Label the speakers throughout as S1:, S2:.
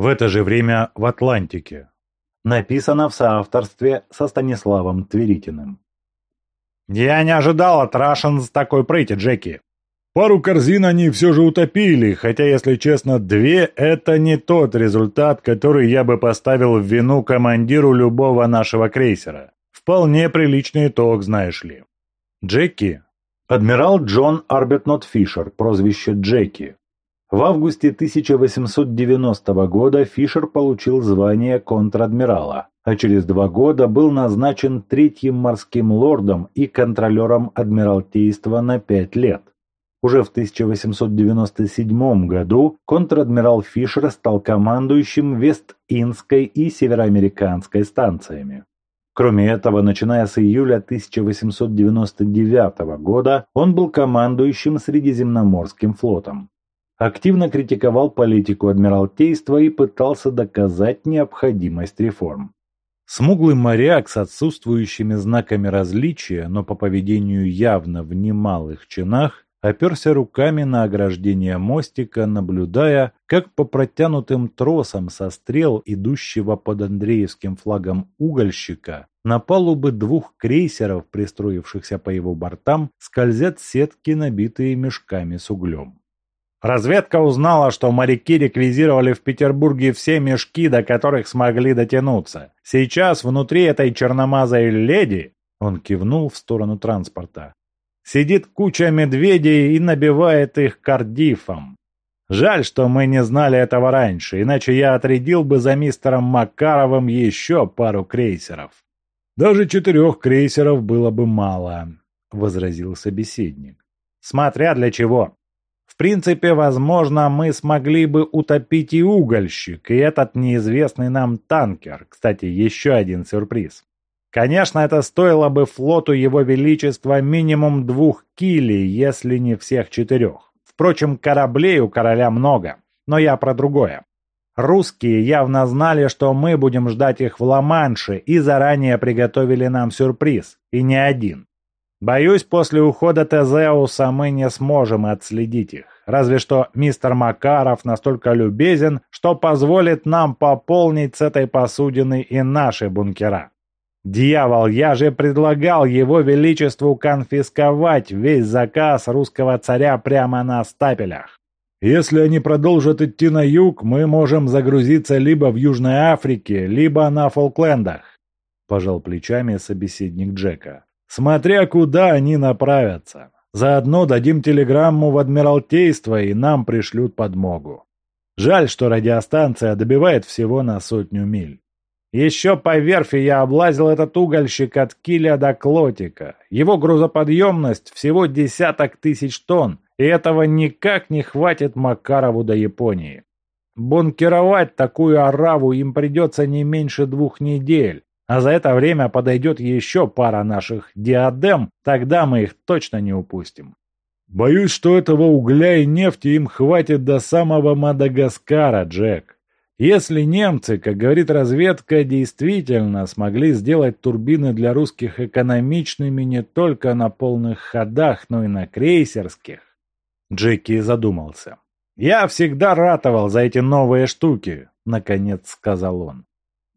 S1: В это же время в Атлантике. Написано в соавторстве со Станиславом Тверитиным.
S2: «Я не ожидал от с такой прыти, Джеки.
S1: Пару корзин они все же утопили, хотя, если честно, две – это не тот результат, который я бы поставил в вину командиру любого нашего крейсера. Вполне приличный итог, знаешь ли. Джеки. Адмирал Джон Арбетнот Фишер, прозвище Джеки. В августе 1890 года Фишер получил звание контр-адмирала, а через два года был назначен третьим морским лордом и контролером Адмиралтейства на пять лет. Уже в 1897 году контр-адмирал Фишер стал командующим Вест-Индской и Североамериканской станциями. Кроме этого, начиная с июля 1899 года, он был командующим Средиземноморским флотом. Активно критиковал политику Адмиралтейства и пытался доказать необходимость реформ. Смуглый моряк с отсутствующими знаками различия, но по поведению явно в немалых чинах, оперся руками на ограждение мостика, наблюдая, как по протянутым тросам со стрел, идущего под Андреевским флагом угольщика, на палубы двух крейсеров, пристроившихся по его бортам, скользят сетки, набитые мешками с углем.
S2: Разведка узнала, что моряки реквизировали в Петербурге все мешки, до которых смогли дотянуться. Сейчас внутри этой черномазой леди, он кивнул в сторону транспорта, Сидит куча медведей и набивает их кардифом. Жаль, что мы не знали этого раньше, иначе я отрядил бы за мистером Макаровым еще пару крейсеров.
S1: Даже четырех крейсеров было бы мало, возразил собеседник.
S2: Смотря для чего. Принципе, возможно, мы смогли бы утопить и угольщик, и этот неизвестный нам танкер. Кстати, еще один сюрприз. Конечно, это стоило бы флоту Его Величества минимум двух килей, если не всех четырех. Впрочем, кораблей у короля много, но я про другое. Русские явно знали, что мы будем ждать их в Ла-Манше и заранее приготовили нам сюрприз, и не один. Боюсь, после ухода Тезеуса мы не сможем отследить их. Разве что мистер Макаров настолько любезен, что позволит нам пополнить с этой посудины и наши бункера. Дьявол, я же предлагал его величеству конфисковать весь заказ русского царя прямо на стапелях.
S1: Если они продолжат идти на юг, мы можем загрузиться либо в Южной Африке, либо на Фолклендах, пожал плечами собеседник Джека. Смотря куда они направятся. Заодно дадим телеграмму в Адмиралтейство, и нам пришлют подмогу. Жаль, что радиостанция добивает всего на сотню миль.
S2: Еще по верфи я облазил этот угольщик от киля до клотика. Его грузоподъемность всего десяток тысяч тонн, и этого никак не хватит Макарову до Японии. Бункеровать такую ораву им придется не меньше двух недель, а за это время подойдет еще пара наших диадем, тогда мы их точно не упустим.
S1: Боюсь, что этого угля и нефти им хватит до самого Мадагаскара, Джек. Если немцы, как говорит разведка, действительно смогли сделать турбины для русских экономичными не только на полных ходах, но и на крейсерских, Джеки задумался. «Я всегда ратовал за эти новые штуки», — наконец сказал он.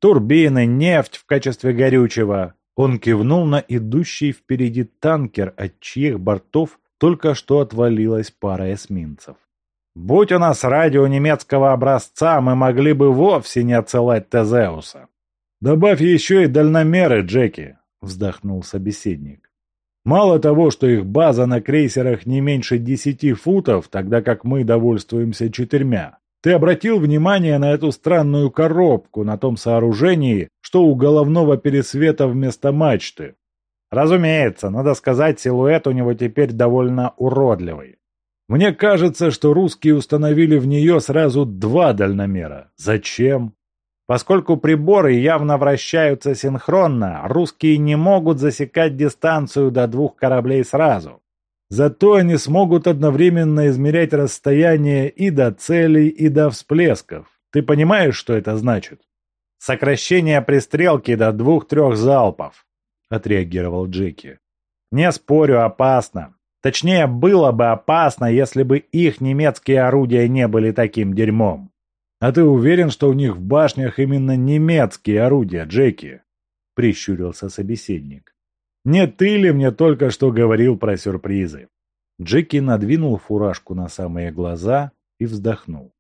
S1: «Турбины, нефть в качестве горючего». Он кивнул на идущий впереди танкер, от чьих бортов только что отвалилась пара эсминцев. Будь у нас радио немецкого образца, мы могли бы вовсе не отсылать Тезеуса. Добавь еще и дальномеры, Джеки, вздохнул собеседник. Мало того, что их база на крейсерах не меньше десяти футов, тогда как мы довольствуемся четырьмя. Ты обратил внимание на эту странную коробку на том сооружении, что у головного пересвета вместо мачты? Разумеется, надо сказать, силуэт у него теперь довольно уродливый. Мне кажется, что русские установили в нее сразу два дальномера. Зачем? Поскольку приборы явно вращаются синхронно, русские не могут засекать дистанцию до двух кораблей сразу. Зато они смогут одновременно измерять расстояние и до целей, и до всплесков. Ты понимаешь, что это значит? Сокращение пристрелки до двух-трех залпов, отреагировал Джеки. Не спорю, опасно. Точнее, было бы опасно, если бы их немецкие орудия не были таким дерьмом. «А ты уверен, что у них в башнях именно немецкие орудия, Джеки?» — прищурился собеседник. «Не ты ли мне только что говорил про сюрпризы?» Джеки надвинул фуражку на самые глаза и вздохнул.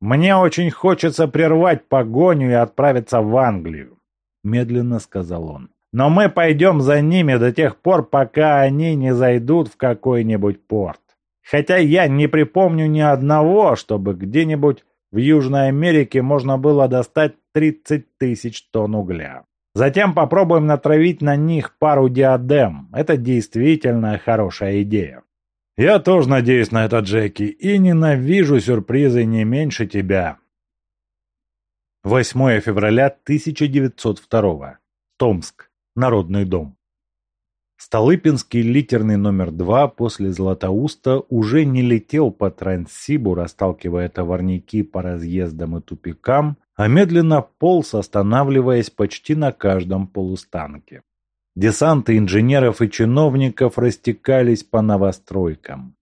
S1: «Мне очень хочется прервать погоню и отправиться в Англию», — медленно сказал он. «Но мы пойдем за ними до тех пор, пока они не зайдут в какой-нибудь порт. Хотя я не припомню ни одного, чтобы где-нибудь в Южной Америке можно было достать 30 тысяч тонн угля. Затем попробуем натравить на них пару диадем. Это действительно хорошая идея. Я тоже надеюсь на это, Джеки, и ненавижу сюрпризы не меньше тебя. 8 февраля 1902. Томск. Народный дом. Столыпинский литерный номер два после Златоуста уже не летел по Транссибу, расталкивая товарники по разъездам и тупикам, а медленно полз, останавливаясь почти на каждом полустанке. Десанты инженеров и чиновников растекались по новостройкам.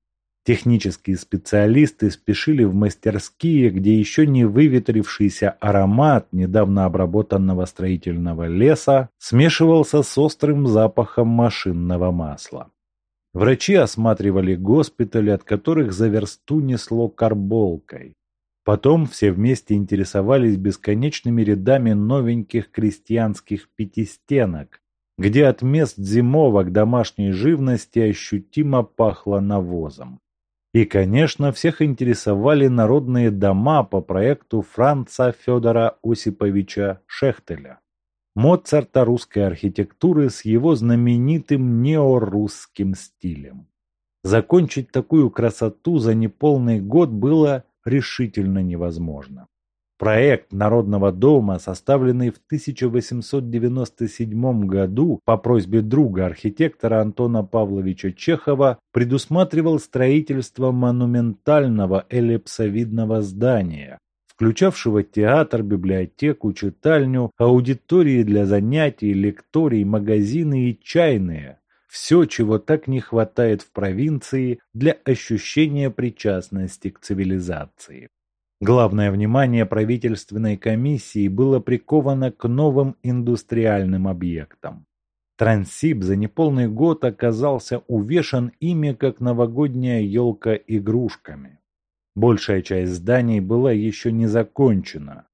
S1: Технические специалисты спешили в мастерские, где еще не выветрившийся аромат недавно обработанного строительного леса смешивался с острым запахом машинного масла. Врачи осматривали госпитали, от которых за версту несло карболкой. Потом все вместе интересовались бесконечными рядами новеньких крестьянских пятистенок, где от мест зимовок домашней живности ощутимо пахло навозом. И, конечно, всех интересовали народные дома по проекту Франца Федора Осиповича Шехтеля, Моцарта русской архитектуры с его знаменитым неорусским стилем. Закончить такую красоту за неполный год было решительно невозможно. Проект Народного дома, составленный в 1897 году по просьбе друга архитектора Антона Павловича Чехова, предусматривал строительство монументального эллипсовидного здания, включавшего театр, библиотеку, читальню, аудитории для занятий, лекторий, магазины и чайные. Все, чего так не хватает в провинции для ощущения причастности к цивилизации. Главное внимание правительственной комиссии было приковано к новым индустриальным объектам. Транссиб за неполный год оказался увешан ими, как новогодняя елка игрушками. Большая часть зданий была еще не закончена,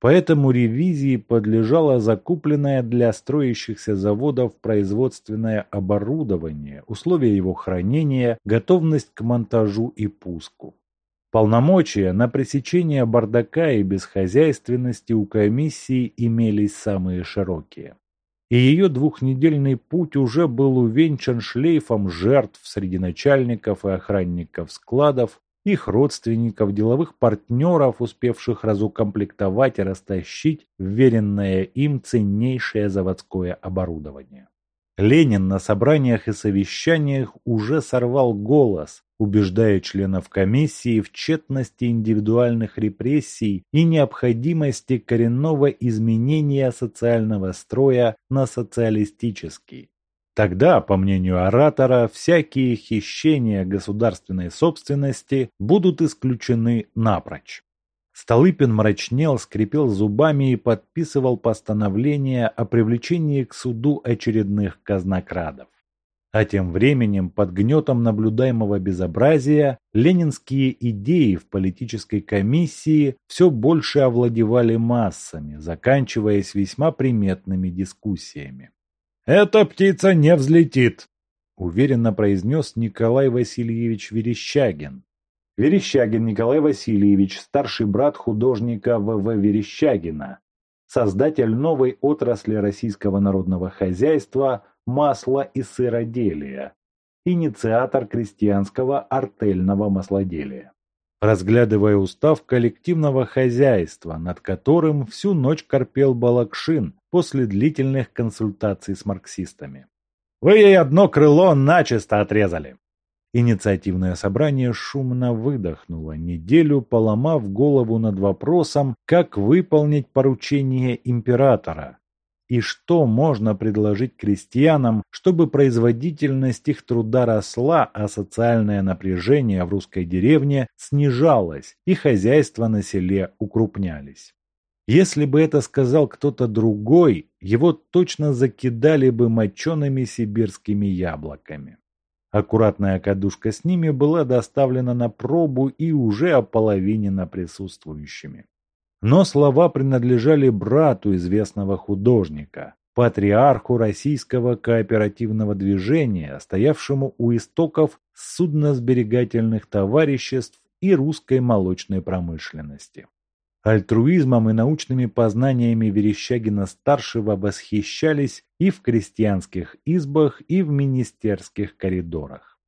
S1: поэтому ревизии подлежало закупленное для строящихся заводов производственное оборудование, условия его хранения, готовность к монтажу и пуску. Полномочия на пресечение бардака и бесхозяйственности у комиссии имелись самые широкие. И ее двухнедельный путь уже был увенчан шлейфом жертв среди начальников и охранников складов, их родственников, деловых партнеров, успевших разукомплектовать и растащить вверенное им ценнейшее заводское оборудование. Ленин на собраниях и совещаниях уже сорвал голос, убеждая членов комиссии в тщетности индивидуальных репрессий и необходимости коренного изменения социального строя на социалистический. Тогда, по мнению оратора, всякие хищения государственной собственности будут исключены напрочь. Столыпин мрачнел, скрипел зубами и подписывал постановление о привлечении к суду очередных казнокрадов. А тем временем, под гнетом наблюдаемого безобразия, ленинские идеи в политической комиссии все больше овладевали массами, заканчиваясь весьма приметными дискуссиями. «Эта птица не взлетит», – уверенно произнес Николай Васильевич Верещагин, Верещагин Николай Васильевич, старший брат художника В.В. Верещагина, создатель новой отрасли российского народного хозяйства масла и сыроделия, инициатор крестьянского артельного маслоделия. Разглядывая устав коллективного хозяйства, над которым всю ночь корпел Балакшин после длительных консультаций с марксистами. Вы ей одно крыло начисто отрезали. Инициативное собрание шумно выдохнуло, неделю поломав голову над вопросом, как выполнить поручение императора. и что можно предложить крестьянам, чтобы производительность их труда росла, а социальное напряжение в русской деревне снижалось и хозяйства на селе укрупнялись. Если бы это сказал кто-то другой, его точно закидали бы мочеными сибирскими яблоками. Аккуратная кадушка с ними была доставлена на пробу и уже ополовинена присутствующими. Но слова принадлежали брату известного художника, патриарху российского кооперативного движения, стоявшему у истоков судносберегательных товариществ и русской молочной промышленности. Альтруизмом и научными познаниями Верещагина-старшего восхищались и в крестьянских избах, и в министерских коридорах.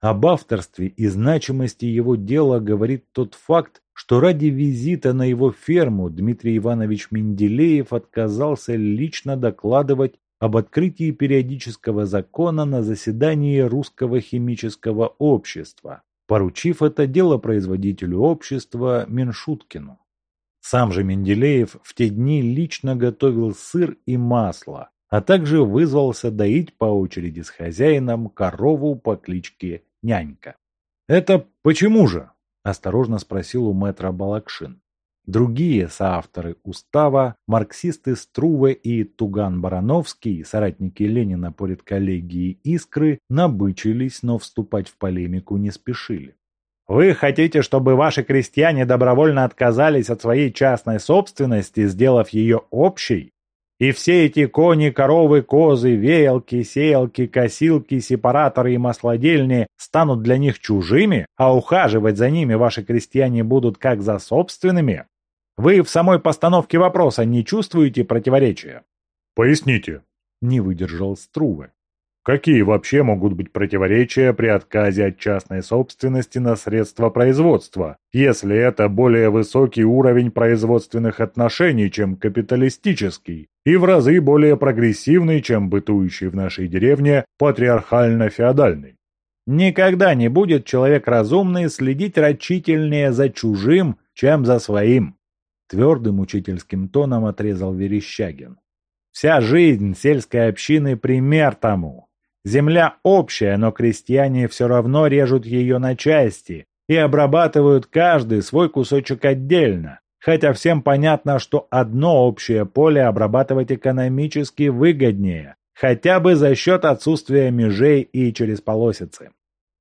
S1: Об авторстве и значимости его дела говорит тот факт, что ради визита на его ферму Дмитрий Иванович Менделеев отказался лично докладывать об открытии периодического закона на заседании Русского химического общества, поручив это дело производителю общества Меншуткину. Сам же Менделеев в те дни лично готовил сыр и масло, а также вызвался доить по очереди с хозяином корову по кличке Нянька. «Это почему же?» – осторожно спросил у мэтра Балакшин. Другие соавторы устава, марксисты Струве и Туган-Барановский, соратники Ленина по редколлегии «Искры», набычились, но вступать в полемику не спешили. Вы хотите, чтобы ваши крестьяне добровольно отказались от своей частной собственности, сделав ее общей? И все эти кони, коровы, козы, веялки, сеялки, косилки, сепараторы и маслодельни станут для них чужими, а ухаживать за ними ваши крестьяне будут как за собственными? Вы в самой постановке вопроса не чувствуете противоречия?
S2: Поясните. Не выдержал Струве. Какие вообще могут быть противоречия при отказе от частной собственности на средства производства, если это более высокий уровень производственных отношений, чем капиталистический, и в разы более прогрессивный, чем бытующий в нашей деревне патриархально-феодальный?
S1: Никогда не будет человек разумный следить рачительнее за чужим, чем за своим. Твердым учительским тоном отрезал Верещагин. Вся жизнь сельской общины пример тому. Земля общая, но крестьяне все равно режут ее на части и обрабатывают каждый свой кусочек отдельно, хотя всем понятно, что одно общее поле обрабатывать экономически выгоднее, хотя бы за счет отсутствия межей и через полосицы.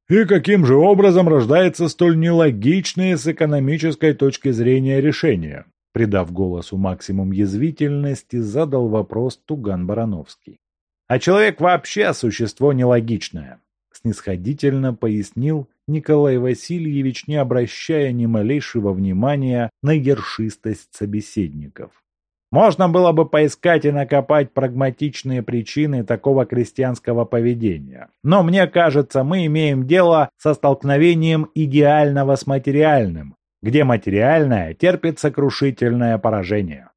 S2: И каким же образом рождается столь нелогичное с экономической точки зрения решение? Придав голосу максимум язвительности, задал вопрос Туган Барановский.
S1: А человек вообще существо нелогичное, снисходительно пояснил Николай Васильевич, не обращая ни малейшего внимания на ершистость собеседников. Можно было бы поискать и накопать прагматичные причины такого крестьянского поведения. Но мне кажется, мы имеем дело со столкновением идеального с материальным, где материальное терпит сокрушительное поражение.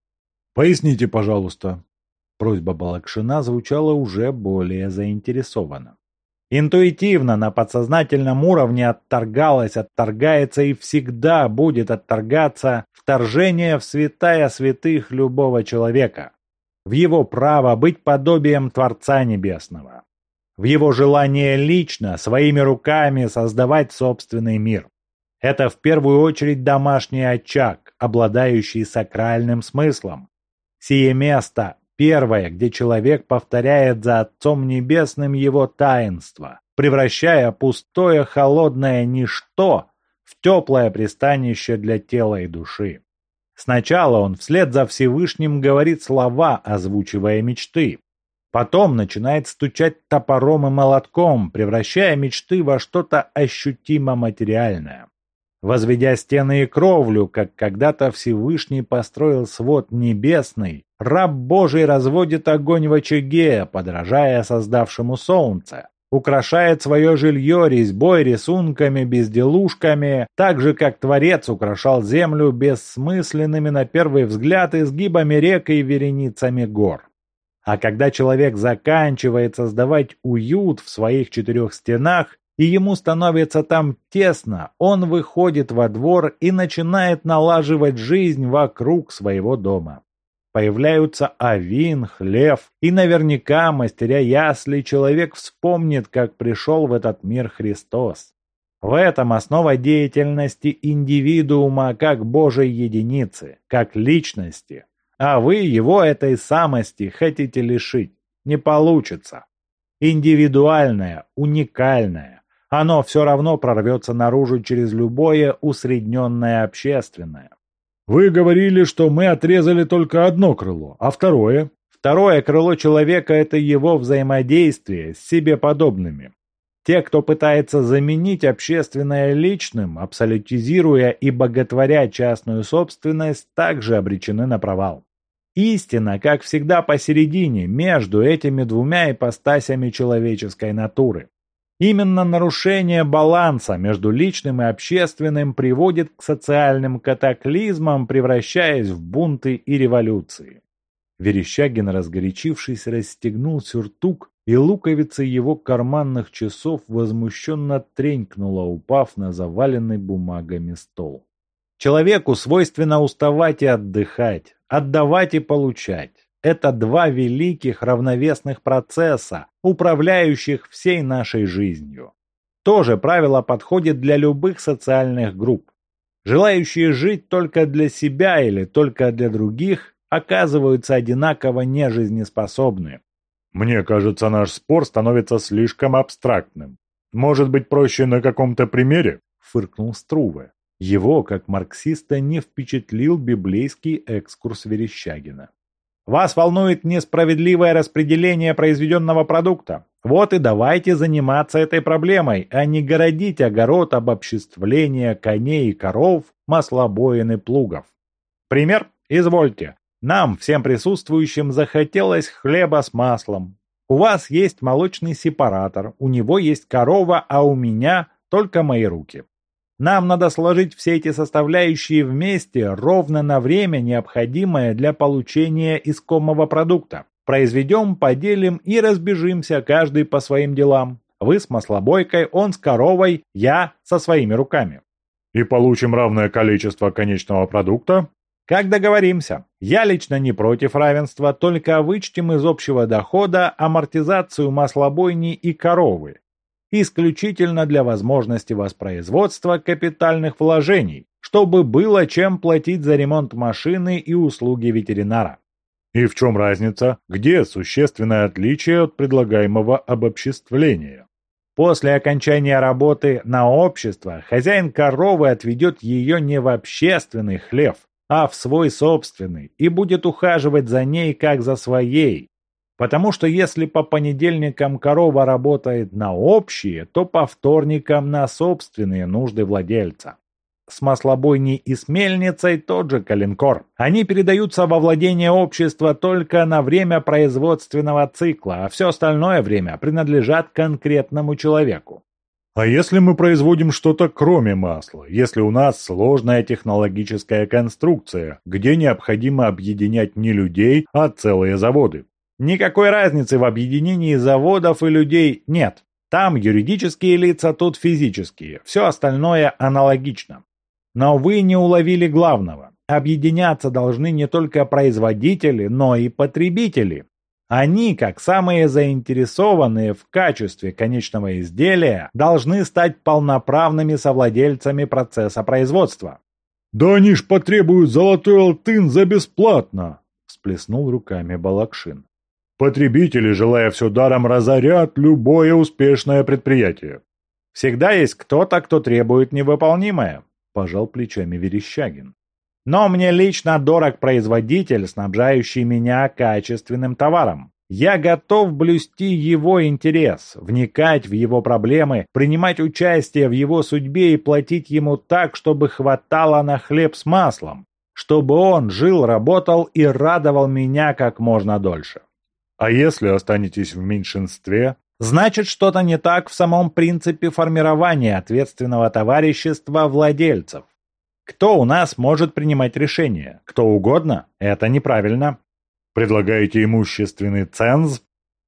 S2: Поясните, пожалуйста,
S1: Просьба Балакшина звучала уже более заинтересованно. Интуитивно, на подсознательном уровне отторгалось, отторгается и всегда будет отторгаться вторжение в святая святых любого человека, в его право быть подобием Творца Небесного, в его желание лично, своими руками создавать собственный мир. Это в первую очередь домашний очаг, обладающий сакральным смыслом. Сие место Первое, где человек повторяет за Отцом Небесным его таинство, превращая пустое холодное ничто в теплое пристанище для тела и души. Сначала он вслед за Всевышним говорит слова, озвучивая мечты. Потом начинает стучать топором и молотком, превращая мечты во что-то ощутимо материальное. Возведя стены и кровлю, как когда-то Всевышний построил свод небесный, раб Божий разводит огонь в очаге, подражая создавшему солнце. Украшает свое жилье резьбой, рисунками, безделушками, так же, как Творец украшал землю бессмысленными на первый взгляд изгибами рек и вереницами гор. А когда человек заканчивает создавать уют в своих четырех стенах, и ему становится там тесно, он выходит во двор и начинает налаживать жизнь вокруг своего дома.
S2: Появляются Авин, Хлев, и наверняка, мастеря ясли, человек вспомнит, как пришел в этот мир Христос. В этом основа деятельности индивидуума как Божьей единицы, как личности. А вы его этой самости хотите лишить. Не получится. Индивидуальное, уникальное. Оно все равно прорвется наружу через любое усредненное общественное.
S1: Вы говорили, что мы отрезали только одно крыло, а второе?
S2: Второе крыло человека – это его взаимодействие с себе подобными. Те, кто пытается заменить общественное личным, абсолютизируя и боготворя частную собственность, также обречены на провал. Истина, как всегда, посередине, между этими двумя ипостасями человеческой натуры. Именно нарушение баланса между личным и общественным приводит к социальным катаклизмам, превращаясь в бунты и революции. Верещагин, разгорячившись, расстегнул сюртук, и луковица его карманных часов возмущенно тренькнула, упав на заваленный бумагами стол. Человеку свойственно уставать и отдыхать, отдавать и получать. Это два великих равновесных процесса, управляющих всей нашей жизнью. То же правило подходит для любых социальных групп. Желающие жить только для себя или только для других оказываются одинаково нежизнеспособны.
S1: Мне кажется, наш спор становится слишком абстрактным. Может быть, проще на каком-то примере?
S2: Фыркнул Струве. Его, как марксиста, не впечатлил библейский экскурс Верещагина. Вас волнует несправедливое распределение произведенного продукта. Вот и давайте заниматься этой проблемой, а не городить огород обобществления коней и коров, маслобоин и плугов. Пример? Извольте. Нам, всем присутствующим, захотелось хлеба с маслом. У вас есть молочный сепаратор, у него есть корова, а у меня только мои руки. Нам надо сложить все эти составляющие вместе ровно на время, необходимое для получения искомого продукта. Произведем, поделим и разбежимся, каждый по своим делам. Вы с маслобойкой, он с коровой, я со своими руками.
S1: И получим равное количество конечного продукта?
S2: Как договоримся. Я лично не против равенства, только вычтем из общего дохода амортизацию маслобойни и коровы исключительно для возможности воспроизводства капитальных вложений, чтобы было чем платить за ремонт машины и услуги ветеринара.
S1: И в чем разница? Где существенное отличие от предлагаемого обобществления?
S2: После окончания работы на общество хозяин коровы отведет ее не в общественный хлев, а в свой собственный и будет ухаживать за ней как за своей, Потому что если по понедельникам корова работает на общие, то по вторникам на собственные нужды владельца. С маслобойней и с мельницей тот же калинкор. Они передаются во владение общества только на время производственного цикла, а все остальное время принадлежат конкретному человеку.
S1: А если мы производим что-то кроме масла? Если у нас сложная технологическая конструкция, где необходимо объединять не людей, а целые заводы?
S2: Никакой разницы в объединении заводов и людей нет. Там юридические лица, тут физические. Все остальное аналогично. Но вы не уловили главного. Объединяться должны не только производители, но и потребители. Они, как самые заинтересованные в качестве конечного изделия, должны стать полноправными совладельцами процесса производства.
S1: «Да они ж потребуют золотой алтын за бесплатно!» – всплеснул руками Балакшин. Потребители, желая все даром, разорят любое успешное предприятие.
S2: Всегда есть кто-то, кто требует невыполнимое, пожал плечами Верещагин. Но мне лично дорог производитель, снабжающий меня качественным товаром. Я готов блюсти его интерес, вникать в его проблемы, принимать участие в его судьбе и платить ему так, чтобы хватало на хлеб с маслом, чтобы он жил, работал и радовал меня как можно дольше.
S1: А если останетесь в меньшинстве?
S2: Значит, что-то не так в самом принципе формирования ответственного товарищества владельцев. Кто у нас может принимать решения? Кто угодно? Это неправильно.
S1: Предлагаете имущественный ценз?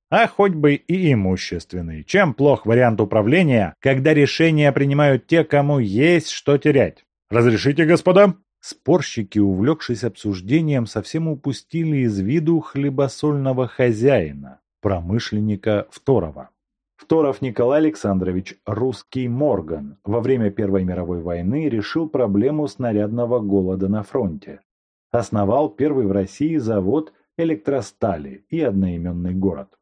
S2: А хоть бы и имущественный. Чем плох вариант управления, когда решения принимают те, кому есть что терять?
S1: Разрешите, господа?
S2: Спорщики, увлекшись обсуждением, совсем упустили из виду хлебосольного хозяина, промышленника Второго. Второв Николай Александрович, русский Морган, во время Первой мировой войны решил проблему снарядного голода на фронте. Основал первый в России завод электростали и одноименный город.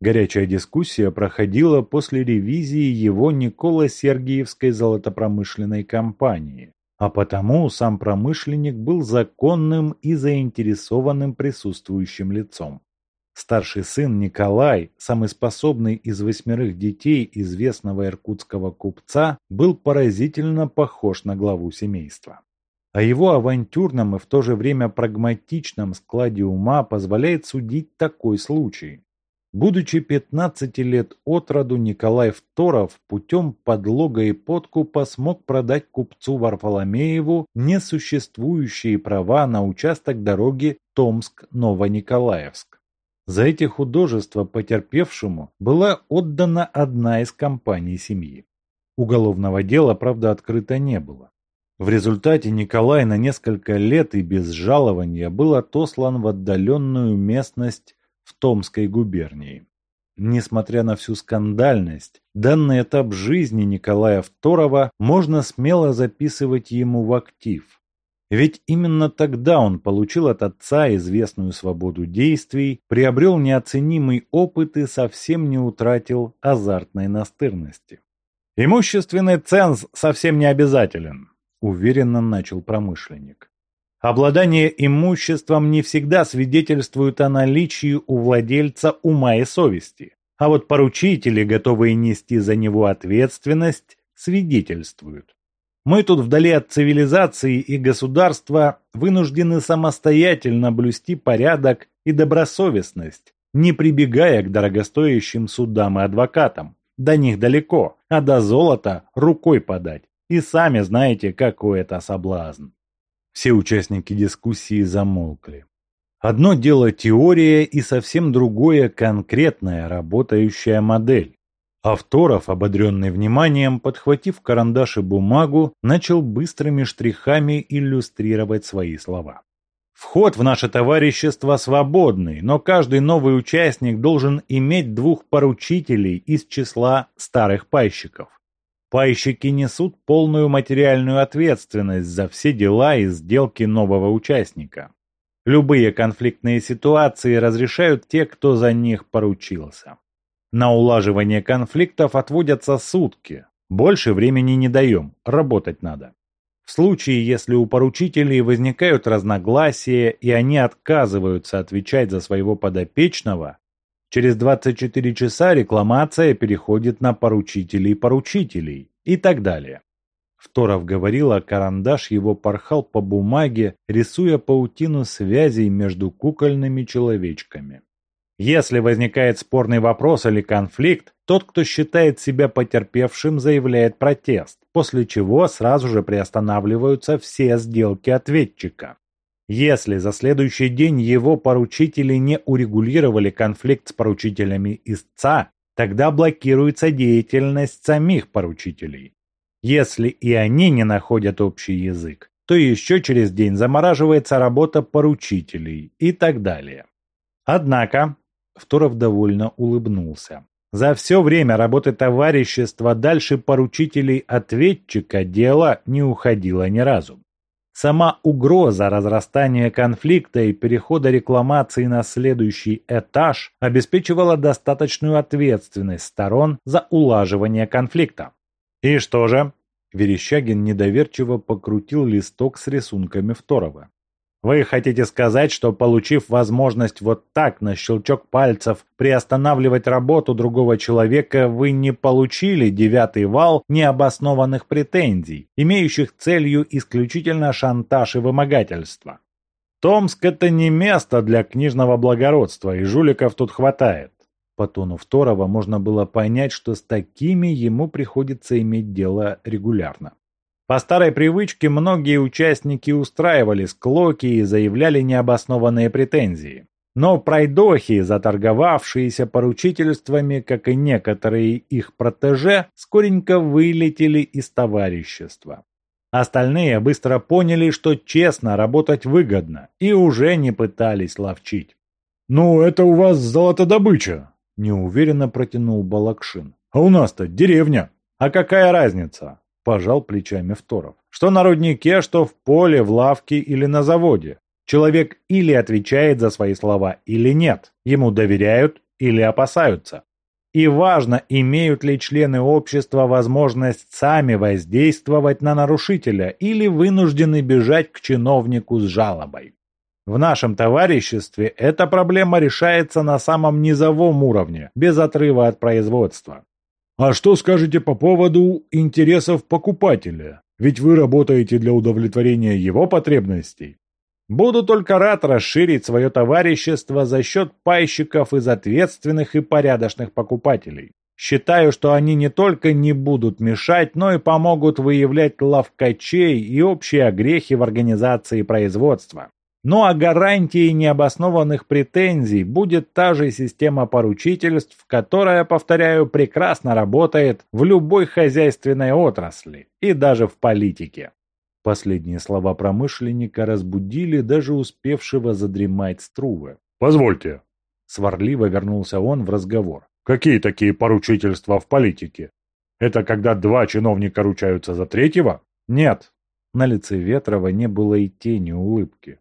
S2: Горячая дискуссия проходила после ревизии его Николо-Сергиевской золотопромышленной компании, а потому сам промышленник был законным и заинтересованным присутствующим лицом. Старший сын Николай, самый способный из восьмерых детей известного иркутского купца, был поразительно похож на главу семейства. О его авантюрном и в то же время прагматичном складе ума позволяет судить такой случай. Будучи 15 лет от роду, Николай Второв путем подлога и подкупа смог продать купцу Варфоломееву несуществующие права на участок дороги Томск-Новониколаевск. За эти художества потерпевшему была отдана одна из компаний семьи. Уголовного дела, правда, открыто не было. В результате Николай на несколько лет и без жалования был отослан в отдаленную местность в Томской губернии. Несмотря на всю скандальность, данный этап жизни Николая II можно смело записывать ему в актив. Ведь именно тогда он получил от отца известную свободу действий, приобрел неоценимый опыт и совсем не утратил азартной настырности. «Имущественный ценз совсем не обязателен», – уверенно начал промышленник. Обладание имуществом не всегда свидетельствует о наличии у владельца ума и совести, а вот поручители, готовые нести за него ответственность, свидетельствуют. Мы тут вдали от цивилизации и государства вынуждены самостоятельно блюсти порядок и добросовестность, не прибегая к дорогостоящим судам и адвокатам. До них далеко, а до золота рукой подать. И сами знаете, какой это соблазн. Все участники дискуссии замолкли. Одно дело теория и совсем другое конкретная работающая модель. Авторов, ободренный вниманием, подхватив карандаш и бумагу, начал быстрыми штрихами иллюстрировать свои слова. Вход в наше товарищество свободный, но каждый новый участник должен иметь двух поручителей из числа старых пайщиков. Пайщики несут полную материальную ответственность за все дела и сделки нового участника. Любые конфликтные ситуации разрешают те, кто за них поручился. На улаживание конфликтов отводятся сутки. Больше времени не даем, работать надо. В случае, если у поручителей возникают разногласия и они отказываются отвечать за своего подопечного, Через 24 часа рекламация переходит на поручителей поручителей и так далее. Второв говорил, а карандаш его порхал по бумаге, рисуя паутину связей между кукольными человечками. Если возникает спорный вопрос или конфликт, тот, кто считает себя потерпевшим, заявляет протест, после чего сразу же приостанавливаются все сделки ответчика. Если за следующий день его поручители не урегулировали конфликт с поручителями истца, тогда блокируется деятельность самих поручителей. Если и они не находят общий язык, то еще через день замораживается работа поручителей и так далее. Однако, Второв довольно улыбнулся. За все время работы товарищества дальше поручителей ответчика дело не уходило ни разу. Сама угроза разрастания конфликта и перехода рекламации на следующий этаж обеспечивала достаточную ответственность сторон за улаживание конфликта. «И что же?» Верещагин недоверчиво покрутил листок с рисунками Второго. Вы хотите сказать, что получив возможность вот так на щелчок пальцев приостанавливать работу другого человека, вы не получили девятый вал необоснованных претензий, имеющих целью исключительно шантаж и вымогательство? Томск – это не место для книжного благородства, и жуликов тут хватает. По тону Второго можно было понять, что с такими ему приходится иметь дело регулярно. По старой привычке многие участники устраивали склоки и заявляли необоснованные претензии. Но пройдохи, заторговавшиеся поручительствами, как и некоторые их протеже, скоренько вылетели из товарищества. Остальные быстро поняли, что честно работать выгодно, и уже не пытались ловчить.
S1: «Ну, это у вас золотодобыча», – неуверенно протянул Балакшин. «А у нас-то деревня».
S2: «А какая разница?» – пожал плечами Второв. «Что на руднике, что в поле, в лавке или на заводе. Человек или отвечает за свои слова, или нет. Ему доверяют или опасаются. И важно, имеют ли члены общества возможность сами воздействовать на нарушителя или вынуждены бежать к чиновнику с жалобой. В нашем товариществе эта проблема решается на самом низовом уровне, без отрыва от производства.
S1: А что скажете по поводу интересов покупателя? Ведь вы работаете для удовлетворения его потребностей.
S2: Буду только рад расширить свое товарищество за счет пайщиков из ответственных и порядочных покупателей. Считаю, что они не только не будут мешать, но и помогут выявлять ловкачей и общие огрехи в организации производства. Ну а гарантией необоснованных претензий будет та же система поручительств, которая, повторяю, прекрасно работает в любой хозяйственной отрасли и даже в политике. Последние слова промышленника разбудили даже успевшего задремать Струве.
S1: «Позвольте».
S2: Сварливо вернулся он в разговор.
S1: «Какие такие поручительства в политике? Это когда два чиновника ручаются за третьего?»
S2: «Нет». На лице Ветрова не было и тени улыбки.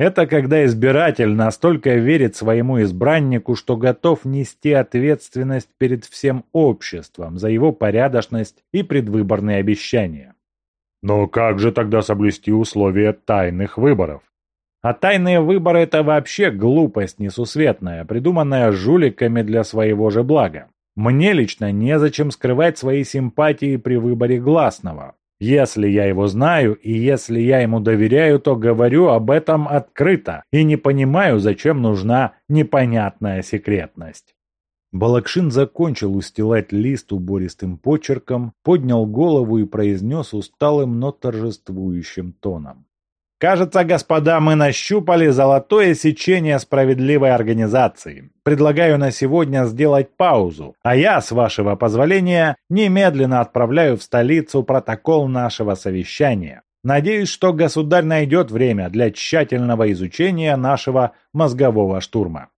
S2: Это когда избиратель настолько верит своему избраннику, что готов нести ответственность перед всем обществом за его порядочность и предвыборные обещания.
S1: Но как же тогда соблюсти условия тайных выборов?
S2: А тайные выборы – это вообще глупость несусветная, придуманная жуликами для своего же блага. Мне лично незачем скрывать свои симпатии при выборе гласного. Если я его знаю и если я ему доверяю, то говорю об этом открыто и не понимаю, зачем нужна непонятная секретность. Балакшин закончил устилать лист убористым почерком, поднял голову и произнес усталым, но торжествующим тоном. «Кажется, господа, мы нащупали золотое сечение справедливой организации. Предлагаю на сегодня сделать паузу, а я, с вашего позволения, немедленно отправляю в столицу протокол нашего совещания. Надеюсь, что государь найдет время для тщательного изучения нашего мозгового штурма».